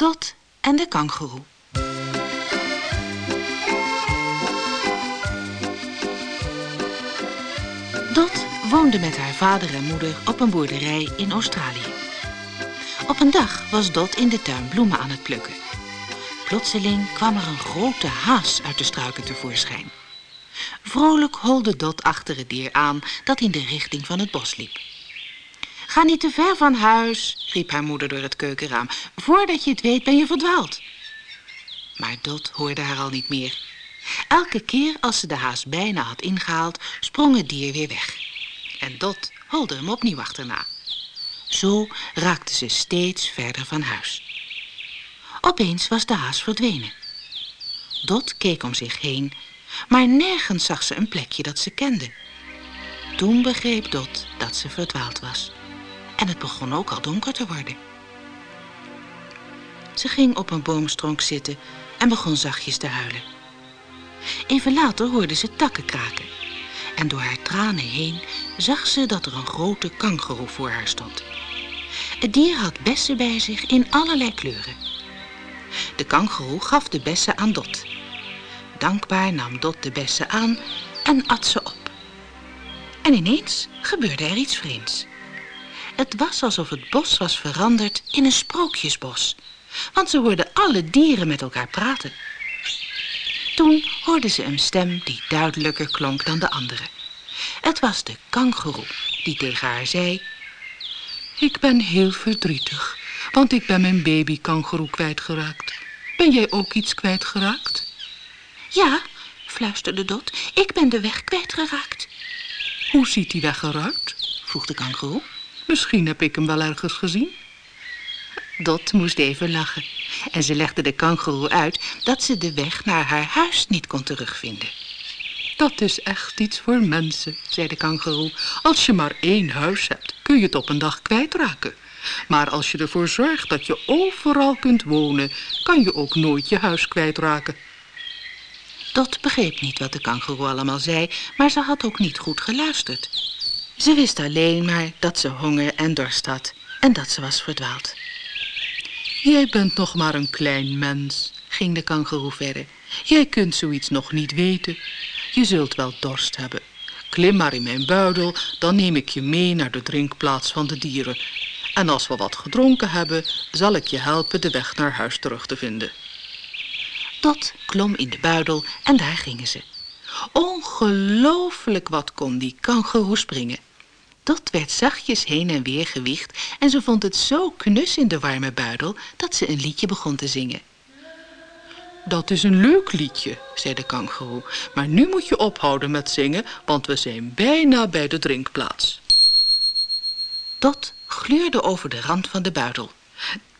Dot en de kangoeroe. Dot woonde met haar vader en moeder op een boerderij in Australië. Op een dag was Dot in de tuin bloemen aan het plukken. Plotseling kwam er een grote haas uit de struiken tevoorschijn. Vrolijk holde Dot achter het dier aan dat in de richting van het bos liep. Ga niet te ver van huis, riep haar moeder door het keukenraam. Voordat je het weet ben je verdwaald. Maar Dot hoorde haar al niet meer. Elke keer als ze de haas bijna had ingehaald, sprong het dier weer weg. En Dot holde hem opnieuw achterna. Zo raakte ze steeds verder van huis. Opeens was de haas verdwenen. Dot keek om zich heen, maar nergens zag ze een plekje dat ze kende. Toen begreep Dot dat ze verdwaald was. En het begon ook al donker te worden. Ze ging op een boomstronk zitten en begon zachtjes te huilen. Even later hoorde ze takken kraken. En door haar tranen heen zag ze dat er een grote kangoeroe voor haar stond. Het dier had bessen bij zich in allerlei kleuren. De kangoeroe gaf de bessen aan Dot. Dankbaar nam Dot de bessen aan en at ze op. En ineens gebeurde er iets vreemds. Het was alsof het bos was veranderd in een sprookjesbos. Want ze hoorden alle dieren met elkaar praten. Toen hoorde ze een stem die duidelijker klonk dan de andere. Het was de kangoeroe die tegen haar zei... Ik ben heel verdrietig, want ik ben mijn baby kangoeroe kwijtgeraakt. Ben jij ook iets kwijtgeraakt? Ja, fluisterde Dot, ik ben de weg kwijtgeraakt. Hoe ziet die weg eruit? vroeg de kangoeroe. Misschien heb ik hem wel ergens gezien. Dot moest even lachen. En ze legde de kangoeroe uit dat ze de weg naar haar huis niet kon terugvinden. Dat is echt iets voor mensen, zei de kangoeroe. Als je maar één huis hebt, kun je het op een dag kwijtraken. Maar als je ervoor zorgt dat je overal kunt wonen, kan je ook nooit je huis kwijtraken. Dot begreep niet wat de kangoeroe allemaal zei, maar ze had ook niet goed geluisterd. Ze wist alleen maar dat ze honger en dorst had en dat ze was verdwaald. Jij bent nog maar een klein mens, ging de kangoeroe verder. Jij kunt zoiets nog niet weten. Je zult wel dorst hebben. Klim maar in mijn buidel, dan neem ik je mee naar de drinkplaats van de dieren. En als we wat gedronken hebben, zal ik je helpen de weg naar huis terug te vinden. Dot klom in de buidel en daar gingen ze. Ongelooflijk wat kon die kangoeroe springen. Dot werd zachtjes heen en weer gewiegd en ze vond het zo knus in de warme buidel dat ze een liedje begon te zingen. Dat is een leuk liedje, zei de kangoeroe, maar nu moet je ophouden met zingen, want we zijn bijna bij de drinkplaats. Dot gluurde over de rand van de buidel.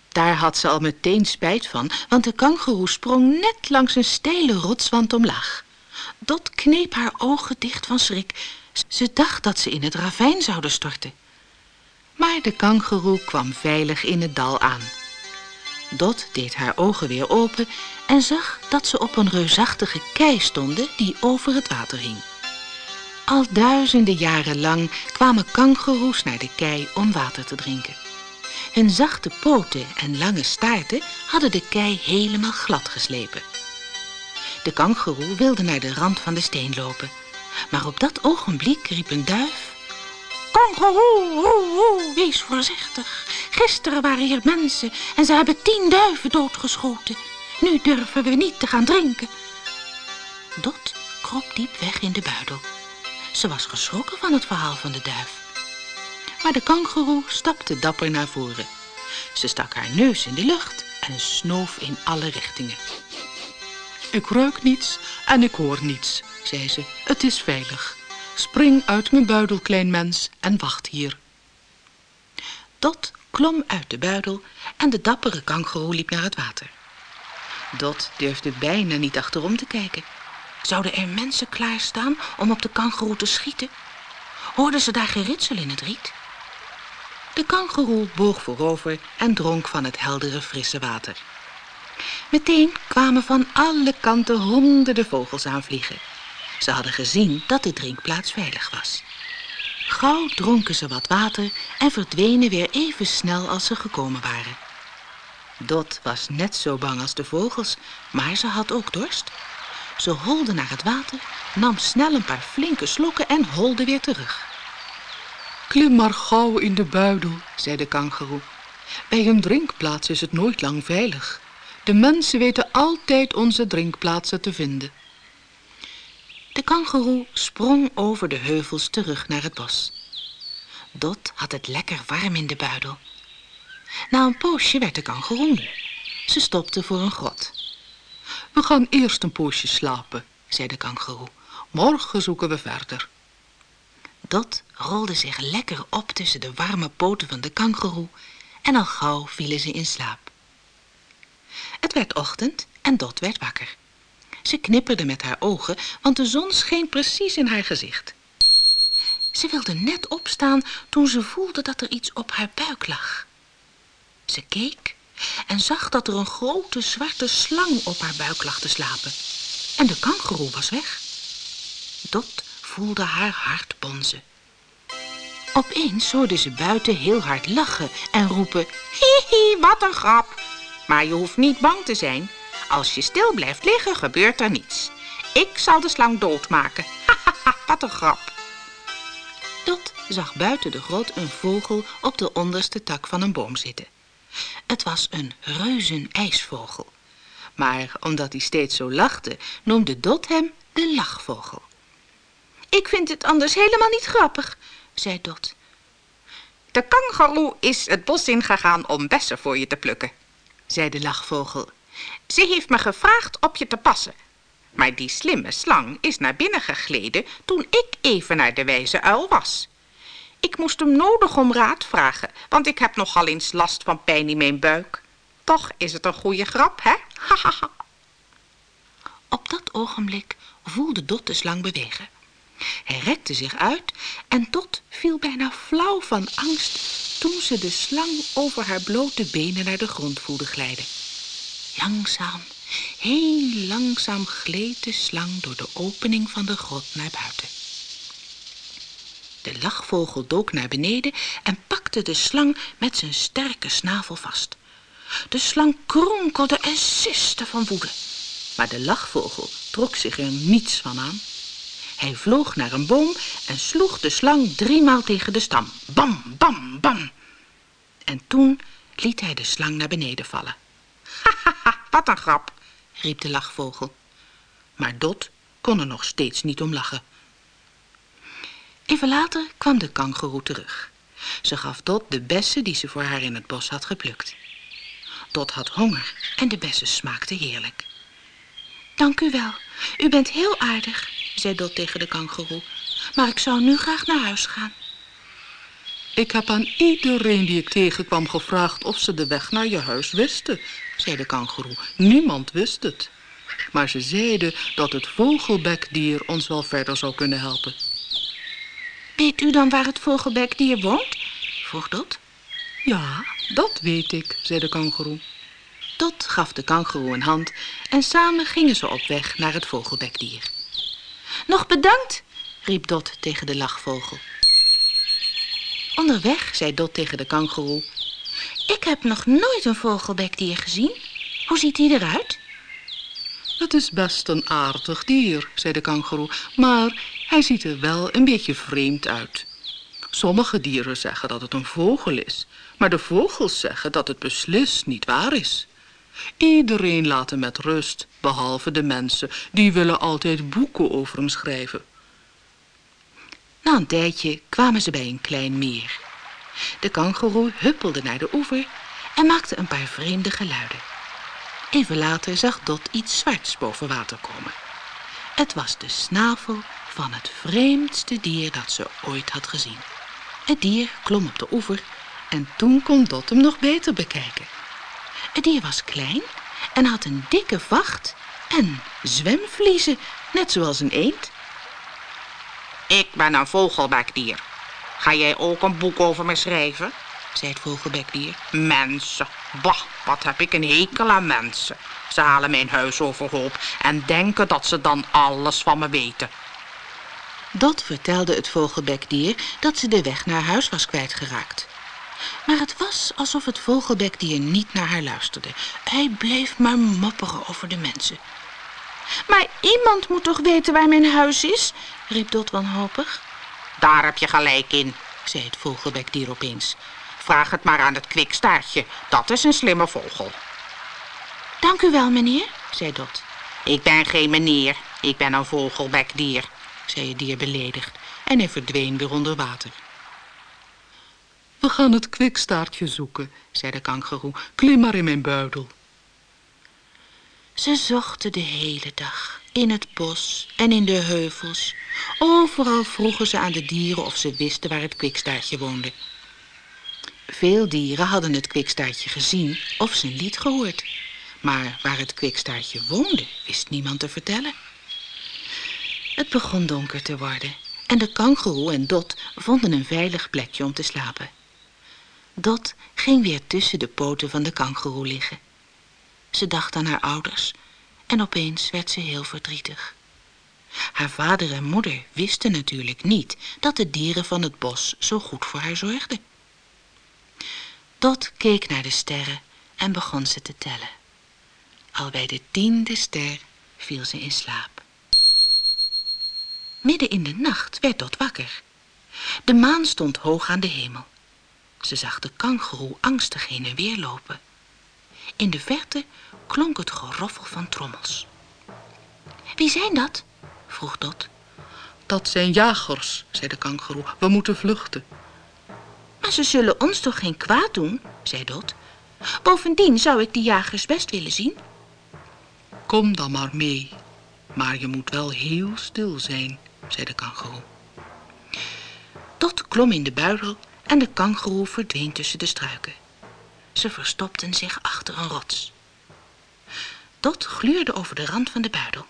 Daar had ze al meteen spijt van, want de kangoeroe sprong net langs een steile rotswand omlaag. Dot kneep haar ogen dicht van schrik ze dacht dat ze in het ravijn zouden storten. Maar de kangeroe kwam veilig in het dal aan. Dot deed haar ogen weer open en zag dat ze op een reusachtige kei stonden die over het water hing. Al duizenden jaren lang kwamen kangeroes naar de kei om water te drinken. Hun zachte poten en lange staarten hadden de kei helemaal glad geslepen. De kangeroe wilde naar de rand van de steen lopen, maar op dat ogenblik riep een duif... Kangoeroe, wees voorzichtig. Gisteren waren hier mensen en ze hebben tien duiven doodgeschoten. Nu durven we niet te gaan drinken. Dot kroop diep weg in de buidel. Ze was geschrokken van het verhaal van de duif. Maar de kangoeroe stapte dapper naar voren. Ze stak haar neus in de lucht en snoof in alle richtingen. Ik ruik niets en ik hoor niets, zei ze. Het is veilig. Spring uit mijn buidel, klein mens, en wacht hier. Dot klom uit de buidel en de dappere kangoeroe liep naar het water. Dot durfde bijna niet achterom te kijken. Zouden er mensen klaarstaan om op de kangoeroe te schieten? Hoorden ze daar geritsel in het riet? De kangoeroe boog voorover en dronk van het heldere frisse water. Meteen kwamen van alle kanten honderden vogels aanvliegen. Ze hadden gezien dat de drinkplaats veilig was. Gauw dronken ze wat water en verdwenen weer even snel als ze gekomen waren. Dot was net zo bang als de vogels, maar ze had ook dorst. Ze holde naar het water, nam snel een paar flinke slokken en holde weer terug. Klim maar gauw in de buidel, zei de kangeroe. Bij een drinkplaats is het nooit lang veilig. De mensen weten altijd onze drinkplaatsen te vinden. De kangeroe sprong over de heuvels terug naar het bos. Dot had het lekker warm in de buidel. Na een poosje werd de kangeroe moe. Ze stopte voor een grot. We gaan eerst een poosje slapen, zei de kangeroe. Morgen zoeken we verder. Dot rolde zich lekker op tussen de warme poten van de kangeroe en al gauw vielen ze in slaap. Het werd ochtend en Dot werd wakker. Ze knipperde met haar ogen, want de zon scheen precies in haar gezicht. Ze wilde net opstaan toen ze voelde dat er iets op haar buik lag. Ze keek en zag dat er een grote zwarte slang op haar buik lag te slapen. En de kangeroe was weg. Dot voelde haar hart bonzen. Opeens hoorde ze buiten heel hard lachen en roepen... Hihi, wat een grap. Maar je hoeft niet bang te zijn. Als je stil blijft liggen, gebeurt er niets. Ik zal de slang doodmaken. Hahaha, wat een grap. Dot zag buiten de grot een vogel op de onderste tak van een boom zitten. Het was een reuzenijsvogel. Maar omdat hij steeds zo lachte, noemde Dot hem de lachvogel. Ik vind het anders helemaal niet grappig, zei Dot. De kangeroe is het bos ingegaan om bessen voor je te plukken, zei de lachvogel. Ze heeft me gevraagd op je te passen. Maar die slimme slang is naar binnen gegleden toen ik even naar de wijze uil was. Ik moest hem nodig om raad vragen, want ik heb nogal eens last van pijn in mijn buik. Toch is het een goede grap, hè? Op dat ogenblik voelde Dot de slang bewegen. Hij rekte zich uit en Dot viel bijna flauw van angst toen ze de slang over haar blote benen naar de grond voelde glijden. Langzaam, heel langzaam gleed de slang door de opening van de grot naar buiten. De lachvogel dook naar beneden en pakte de slang met zijn sterke snavel vast. De slang kronkelde en siste van woede. Maar de lachvogel trok zich er niets van aan. Hij vloog naar een boom en sloeg de slang driemaal tegen de stam. Bam, bam, bam. En toen liet hij de slang naar beneden vallen. Wat een grap, riep de lachvogel. Maar Dot kon er nog steeds niet om lachen. Even later kwam de kangeroe terug. Ze gaf Dot de bessen die ze voor haar in het bos had geplukt. Dot had honger en de bessen smaakten heerlijk. Dank u wel, u bent heel aardig, zei Dot tegen de kangeroe. Maar ik zou nu graag naar huis gaan. Ik heb aan iedereen die ik tegenkwam gevraagd of ze de weg naar je huis wisten, zei de kangeroe. Niemand wist het. Maar ze zeiden dat het vogelbekdier ons wel verder zou kunnen helpen. Weet u dan waar het vogelbekdier woont? vroeg Dot. Ja, dat weet ik, zei de kangeroe. Dot gaf de kangeroe een hand en samen gingen ze op weg naar het vogelbekdier. Nog bedankt, riep Dot tegen de lachvogel. Onderweg zei Dot tegen de kangeroe... Ik heb nog nooit een vogelbekdier gezien. Hoe ziet hij eruit? Het is best een aardig dier, zei de kangeroe, maar hij ziet er wel een beetje vreemd uit. Sommige dieren zeggen dat het een vogel is, maar de vogels zeggen dat het beslist niet waar is. Iedereen laat hem met rust, behalve de mensen, die willen altijd boeken over hem schrijven. Na een tijdje kwamen ze bij een klein meer. De kangeroe huppelde naar de oever en maakte een paar vreemde geluiden. Even later zag Dot iets zwarts boven water komen. Het was de snavel van het vreemdste dier dat ze ooit had gezien. Het dier klom op de oever en toen kon Dot hem nog beter bekijken. Het dier was klein en had een dikke vacht en zwemvliezen, net zoals een eend. Ik ben een vogelbekdier. Ga jij ook een boek over me schrijven? zei het vogelbekdier. Mensen, bah, wat heb ik een hekel aan mensen. Ze halen mijn huis overhoop en denken dat ze dan alles van me weten. Dat vertelde het vogelbekdier dat ze de weg naar huis was kwijtgeraakt. Maar het was alsof het vogelbekdier niet naar haar luisterde. Hij bleef maar mopperen over de mensen. Maar iemand moet toch weten waar mijn huis is? riep Dot wanhopig. Daar heb je gelijk in, zei het vogelbekdier opeens. Vraag het maar aan het kwikstaartje. Dat is een slimme vogel. Dank u wel, meneer, zei Dot. Ik ben geen meneer, ik ben een vogelbekdier, zei het dier beledigd en hij verdween weer onder water. We gaan het kwikstaartje zoeken, zei de kangeroe. Klim maar in mijn buidel. Ze zochten de hele dag, in het bos en in de heuvels. Overal vroegen ze aan de dieren of ze wisten waar het kwikstaartje woonde. Veel dieren hadden het kwikstaartje gezien of zijn lied gehoord. Maar waar het kwikstaartje woonde, wist niemand te vertellen. Het begon donker te worden en de kangeroe en Dot vonden een veilig plekje om te slapen. Dot ging weer tussen de poten van de kangeroe liggen. Ze dacht aan haar ouders en opeens werd ze heel verdrietig. Haar vader en moeder wisten natuurlijk niet dat de dieren van het bos zo goed voor haar zorgden. Dot keek naar de sterren en begon ze te tellen. Al bij de tiende ster viel ze in slaap. Midden in de nacht werd Dot wakker. De maan stond hoog aan de hemel. Ze zag de kangeroe angstig heen en weer lopen. In de verte klonk het geroffel van trommels. Wie zijn dat? vroeg Dot. Dat zijn jagers, zei de kangeroe. We moeten vluchten. Maar ze zullen ons toch geen kwaad doen, zei Dot. Bovendien zou ik die jagers best willen zien. Kom dan maar mee. Maar je moet wel heel stil zijn, zei de kangeroe. Dot klom in de buidel en de kangeroe verdween tussen de struiken. Ze verstopten zich achter een rots. Dot gluurde over de rand van de buidel.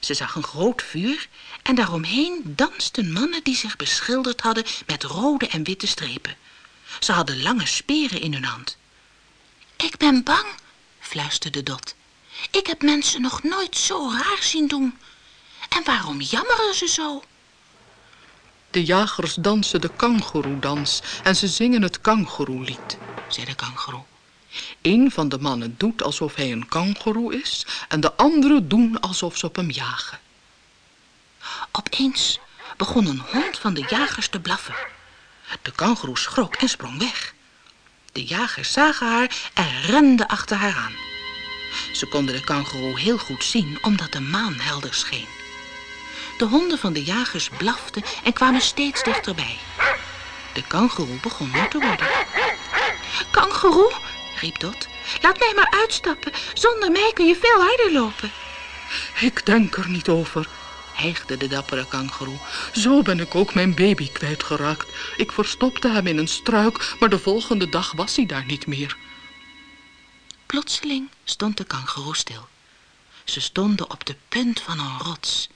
Ze zag een groot vuur en daaromheen dansten mannen die zich beschilderd hadden met rode en witte strepen. Ze hadden lange speren in hun hand. Ik ben bang, fluisterde Dot. Ik heb mensen nog nooit zo raar zien doen. En waarom jammeren ze zo? De jagers dansen de kangoeroedans en ze zingen het kangoeroelied, zei de kangoeroe. Een van de mannen doet alsof hij een kangoeroe is en de anderen doen alsof ze op hem jagen. Opeens begon een hond van de jagers te blaffen. De kangoeroe schrok en sprong weg. De jagers zagen haar en renden achter haar aan. Ze konden de kangoeroe heel goed zien omdat de maan helder scheen. De honden van de jagers blaften en kwamen steeds dichterbij. De kangoeroe begon moe te worden. Kangoeroe, riep Dot, laat mij maar uitstappen. Zonder mij kun je veel harder lopen. Ik denk er niet over, hijgde de dappere kangoeroe. Zo ben ik ook mijn baby kwijtgeraakt. Ik verstopte hem in een struik, maar de volgende dag was hij daar niet meer. Plotseling stond de kangoeroe stil. Ze stonden op de punt van een rots.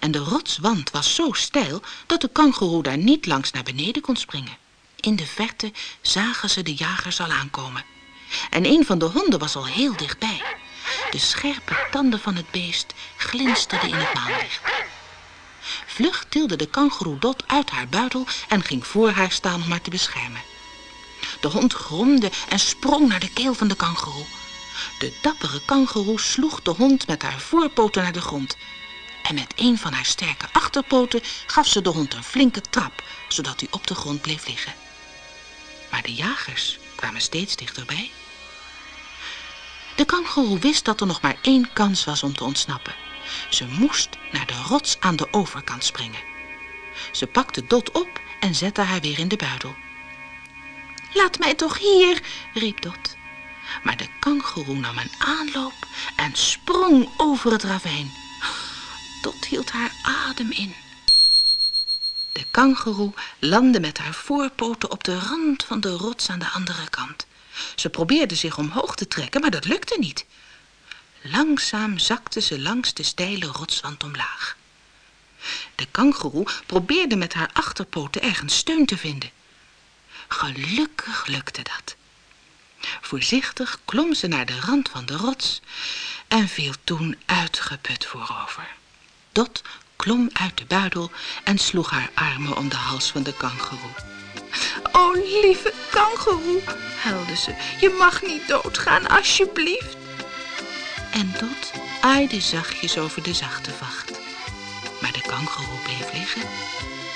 En de rotswand was zo steil dat de kangoeroe daar niet langs naar beneden kon springen. In de verte zagen ze de jagers al aankomen. En een van de honden was al heel dichtbij. De scherpe tanden van het beest glinsterden in het maanlicht. Vlug tilde de kangoeroe Dot uit haar buidel en ging voor haar staan om haar te beschermen. De hond gromde en sprong naar de keel van de kangoeroe. De dappere kangoeroe sloeg de hond met haar voorpoten naar de grond. En met een van haar sterke achterpoten gaf ze de hond een flinke trap, zodat hij op de grond bleef liggen. Maar de jagers kwamen steeds dichterbij. De kangoeroe wist dat er nog maar één kans was om te ontsnappen. Ze moest naar de rots aan de overkant springen. Ze pakte Dot op en zette haar weer in de buidel. Laat mij toch hier, riep Dot. Maar de kangoeroe nam een aanloop en sprong over het ravijn. Dot hield haar adem in. De kangoeroe landde met haar voorpoten op de rand van de rots aan de andere kant. Ze probeerde zich omhoog te trekken, maar dat lukte niet. Langzaam zakte ze langs de steile rotswand omlaag. De kangoeroe probeerde met haar achterpoten ergens steun te vinden. Gelukkig lukte dat. Voorzichtig klom ze naar de rand van de rots en viel toen uitgeput voorover. Dot klom uit de buidel en sloeg haar armen om de hals van de kangoeroe. Oh, lieve kangeroe, huilde ze. Je mag niet doodgaan, alsjeblieft. En Dot aaide zachtjes over de zachte vacht. Maar de kangeroe bleef liggen.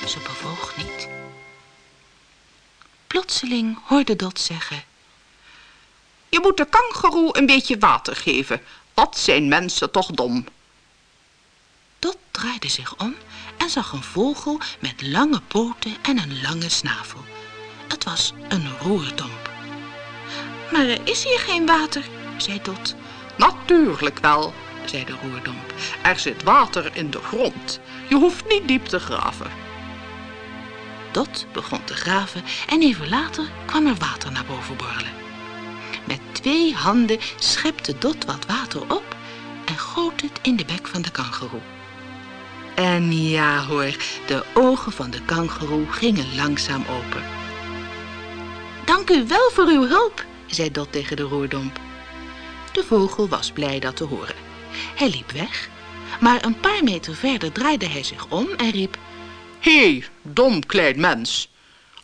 Ze bewoog niet. Plotseling hoorde Dot zeggen... Je moet de kangeroe een beetje water geven. Wat zijn mensen toch dom. Draaide zich om en zag een vogel met lange poten en een lange snavel. Het was een roerdomp. Maar er is hier geen water, zei Dot. Natuurlijk wel, zei de roerdomp. Er zit water in de grond. Je hoeft niet diep te graven. Dot begon te graven en even later kwam er water naar boven borrelen. Met twee handen schepte Dot wat water op en goot het in de bek van de kangeroe. En ja hoor, de ogen van de kangeroe gingen langzaam open. Dank u wel voor uw hulp, zei Dot tegen de roerdomp. De vogel was blij dat te horen. Hij liep weg, maar een paar meter verder draaide hij zich om en riep... Hé, hey, dom mens.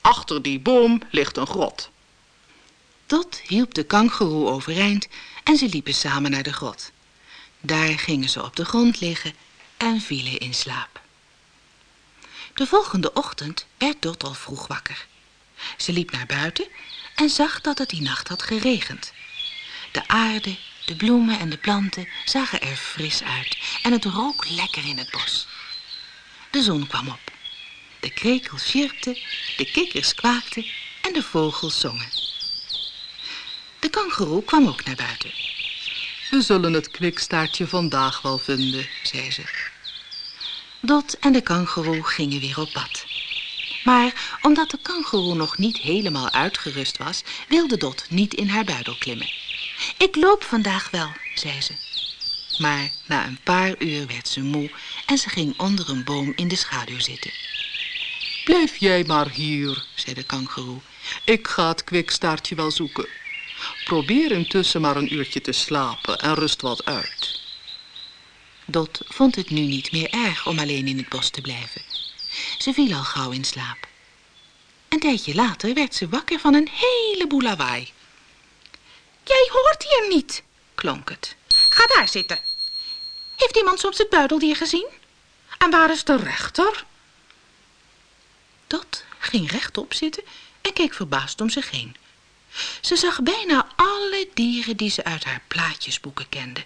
Achter die boom ligt een grot. Dot hielp de kangeroe overeind en ze liepen samen naar de grot. Daar gingen ze op de grond liggen en vielen in slaap. De volgende ochtend werd Dot al vroeg wakker. Ze liep naar buiten en zag dat het die nacht had geregend. De aarde, de bloemen en de planten zagen er fris uit en het rook lekker in het bos. De zon kwam op. De krekels sjirpten, de kikkers kwaakten en de vogels zongen. De kangeroe kwam ook naar buiten. We zullen het kwikstaartje vandaag wel vinden, zei ze. Dot en de kangeroe gingen weer op pad. Maar omdat de kangeroe nog niet helemaal uitgerust was, wilde Dot niet in haar buidel klimmen. Ik loop vandaag wel, zei ze. Maar na een paar uur werd ze moe en ze ging onder een boom in de schaduw zitten. Blijf jij maar hier, zei de kangeroe. Ik ga het kwikstaartje wel zoeken. Probeer intussen maar een uurtje te slapen en rust wat uit. Dot vond het nu niet meer erg om alleen in het bos te blijven. Ze viel al gauw in slaap. Een tijdje later werd ze wakker van een heleboel lawaai. Jij hoort hier niet, klonk het. Ga daar zitten. Heeft iemand soms het buideldier gezien? En waar is de rechter? Dot ging rechtop zitten en keek verbaasd om zich heen. Ze zag bijna alle dieren die ze uit haar plaatjesboeken kende.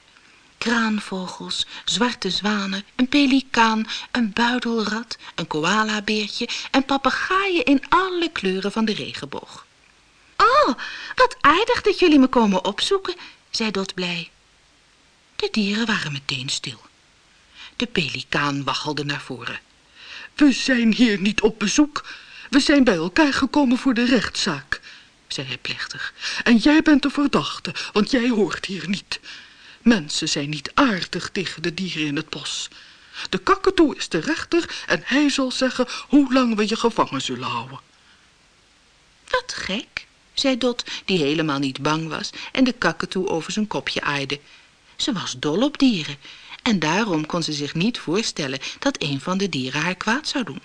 Kraanvogels, zwarte zwanen, een pelikaan, een buidelrat, een koalabeertje en papegaaien in alle kleuren van de regenboog. Oh, wat aardig dat jullie me komen opzoeken, zei Dot blij. De dieren waren meteen stil. De pelikaan waggelde naar voren. We zijn hier niet op bezoek. We zijn bij elkaar gekomen voor de rechtszaak, zei hij plechtig. En jij bent de verdachte, want jij hoort hier niet. Mensen zijn niet aardig tegen de dieren in het bos. De kakatoe is de rechter en hij zal zeggen hoe lang we je gevangen zullen houden. Wat gek, zei Dot, die helemaal niet bang was en de kakatoe over zijn kopje aaide. Ze was dol op dieren en daarom kon ze zich niet voorstellen dat een van de dieren haar kwaad zou doen.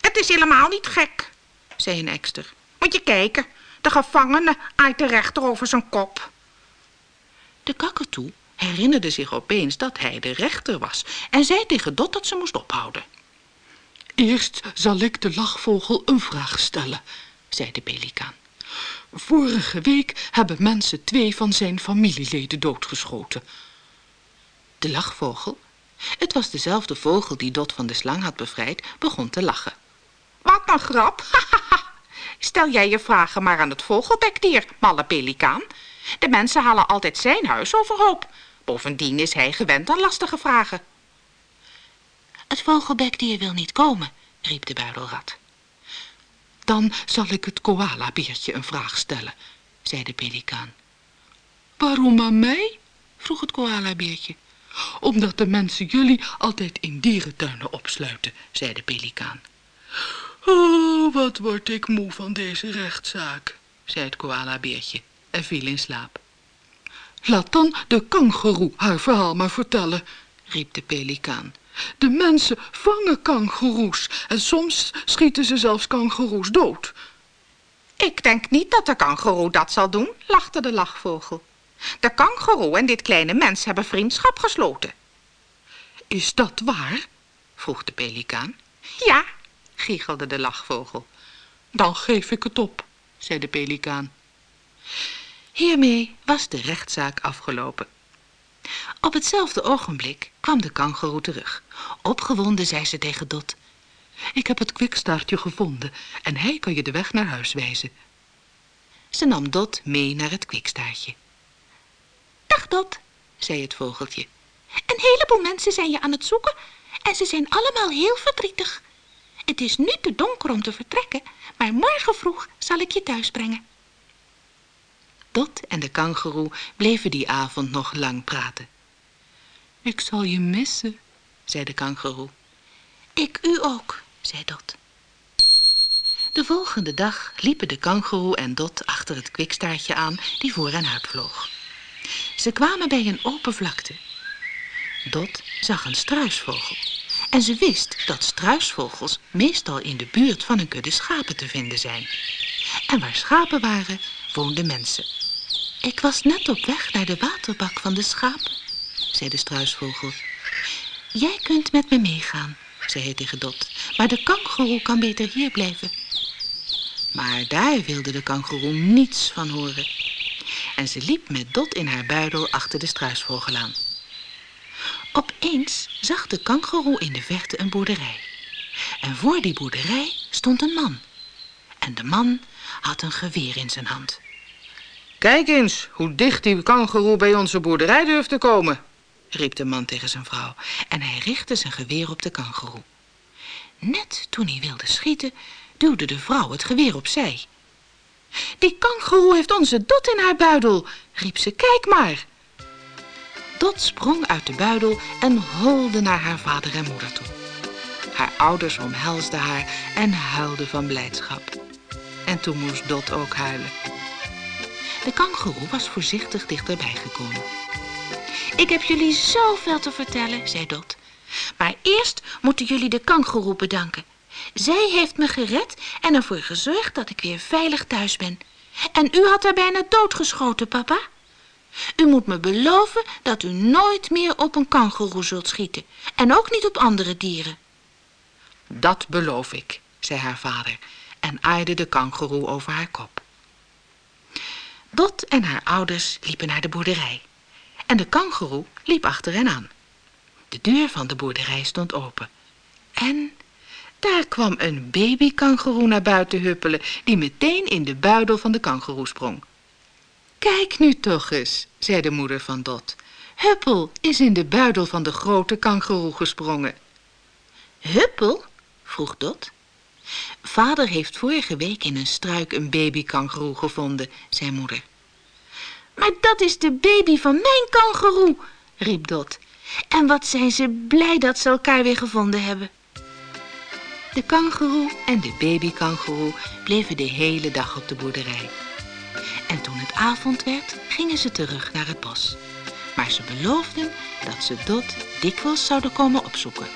Het is helemaal niet gek, zei een ekster. Moet je kijken, de gevangene aait de rechter over zijn kop. De kakatoe herinnerde zich opeens dat hij de rechter was en zei tegen Dot dat ze moest ophouden. Eerst zal ik de lachvogel een vraag stellen, zei de pelikaan. Vorige week hebben mensen twee van zijn familieleden doodgeschoten. De lachvogel, het was dezelfde vogel die Dot van de slang had bevrijd, begon te lachen. Wat een grap! Stel jij je vragen maar aan het vogelbekdier, malle pelikaan. De mensen halen altijd zijn huis overhoop. Bovendien is hij gewend aan lastige vragen. Het vogelbekdier wil niet komen, riep de buidelrat. Dan zal ik het koalabeertje een vraag stellen, zei de pelikaan. Waarom aan mij? vroeg het koalabeertje. Omdat de mensen jullie altijd in dierentuinen opsluiten, zei de pelikaan. Oh, wat word ik moe van deze rechtszaak, zei het koalabeertje en viel in slaap. Laat dan de kangeroe haar verhaal maar vertellen, riep de pelikaan. De mensen vangen kangoeroes en soms schieten ze zelfs kangoeroes dood. Ik denk niet dat de kangoeroe dat zal doen, lachte de lachvogel. De kangoeroe en dit kleine mens hebben vriendschap gesloten. Is dat waar? vroeg de pelikaan. Ja, giechelde de lachvogel. Dan geef ik het op, zei de pelikaan. Hiermee was de rechtszaak afgelopen. Op hetzelfde ogenblik kwam de kangoeroe terug. Opgewonden zei ze tegen Dot. Ik heb het kwikstaartje gevonden en hij kan je de weg naar huis wijzen. Ze nam Dot mee naar het kwikstaartje. Dag Dot, zei het vogeltje. Een heleboel mensen zijn je aan het zoeken en ze zijn allemaal heel verdrietig. Het is nu te donker om te vertrekken, maar morgen vroeg zal ik je thuis brengen. Dot en de kangeroe bleven die avond nog lang praten. Ik zal je missen, zei de kangeroe. Ik u ook, zei Dot. De volgende dag liepen de kangeroe en Dot achter het kwikstaartje aan die voor hen uitvloog. Ze kwamen bij een open vlakte. Dot zag een struisvogel en ze wist dat struisvogels meestal in de buurt van een kudde schapen te vinden zijn. En waar schapen waren, woonden mensen. Ik was net op weg naar de waterbak van de schapen, zei de struisvogel. Jij kunt met me meegaan, zei hij tegen Dot, maar de kangoeroe kan beter hier blijven. Maar daar wilde de kangoeroe niets van horen. En ze liep met Dot in haar buidel achter de struisvogel aan. Opeens zag de kangoeroe in de verte een boerderij. En voor die boerderij stond een man. En de man had een geweer in zijn hand. Kijk eens hoe dicht die kangoeroe bij onze boerderij durft te komen, riep de man tegen zijn vrouw. En hij richtte zijn geweer op de kangoeroe. Net toen hij wilde schieten, duwde de vrouw het geweer opzij. Die kangoeroe heeft onze Dot in haar buidel, riep ze. Kijk maar. Dot sprong uit de buidel en holde naar haar vader en moeder toe. Haar ouders omhelsden haar en huilden van blijdschap. En toen moest Dot ook huilen. De kangoeroe was voorzichtig dichterbij gekomen. Ik heb jullie zoveel te vertellen, zei Dot. Maar eerst moeten jullie de kangoeroe bedanken. Zij heeft me gered en ervoor gezorgd dat ik weer veilig thuis ben. En u had haar bijna doodgeschoten, papa. U moet me beloven dat u nooit meer op een kangoeroe zult schieten. En ook niet op andere dieren. Dat beloof ik, zei haar vader en aaide de kangoeroe over haar kop. Dot en haar ouders liepen naar de boerderij. En de kangoeroe liep achter hen aan. De deur van de boerderij stond open. En daar kwam een babykangoeroe naar buiten huppelen... die meteen in de buidel van de kangoeroe sprong. Kijk nu toch eens, zei de moeder van Dot. Huppel is in de buidel van de grote kangoeroe gesprongen. Huppel? vroeg Dot. Vader heeft vorige week in een struik een babykangoeroe gevonden, zei moeder. Maar dat is de baby van mijn kangoeroe, riep Dot. En wat zijn ze blij dat ze elkaar weer gevonden hebben. De kangoeroe en de babykangoeroe bleven de hele dag op de boerderij. En toen het avond werd, gingen ze terug naar het bos. Maar ze beloofden dat ze Dot dikwijls zouden komen opzoeken.